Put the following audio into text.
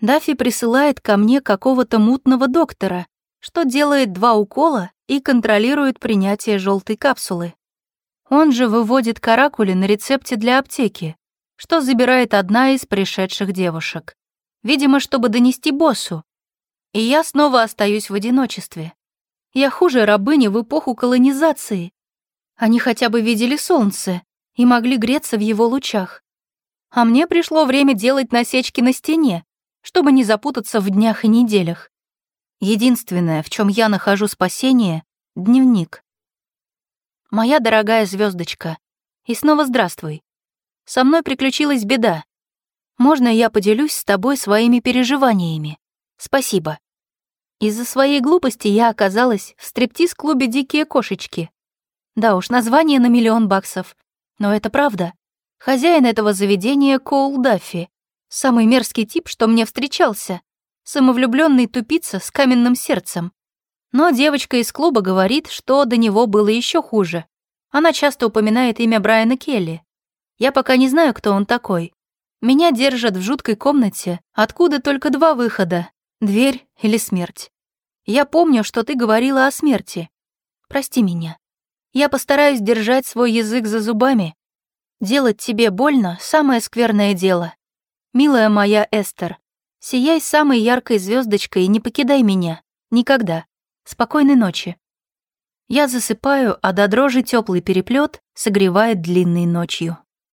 Даффи присылает ко мне какого-то мутного доктора, что делает два укола и контролирует принятие желтой капсулы. Он же выводит каракули на рецепте для аптеки, что забирает одна из пришедших девушек. Видимо, чтобы донести боссу. И я снова остаюсь в одиночестве. Я хуже рабыни в эпоху колонизации. Они хотя бы видели солнце и могли греться в его лучах. А мне пришло время делать насечки на стене, чтобы не запутаться в днях и неделях. Единственное, в чем я нахожу спасение — дневник. Моя дорогая звездочка, и снова здравствуй. Со мной приключилась беда. Можно я поделюсь с тобой своими переживаниями? Спасибо. Из-за своей глупости я оказалась в стриптиз-клубе «Дикие кошечки». Да уж, название на миллион баксов. Но это правда. Хозяин этого заведения Коул Даффи. Самый мерзкий тип, что мне встречался. Самовлюбленный тупица с каменным сердцем. Но девочка из клуба говорит, что до него было еще хуже. Она часто упоминает имя Брайана Келли. Я пока не знаю, кто он такой. Меня держат в жуткой комнате, откуда только два выхода Дверь или смерть? Я помню, что ты говорила о смерти. Прости меня. Я постараюсь держать свой язык за зубами. Делать тебе больно — самое скверное дело. Милая моя Эстер, сияй самой яркой звездочкой и не покидай меня. Никогда. Спокойной ночи. Я засыпаю, а до дрожи теплый переплет согревает длинной ночью.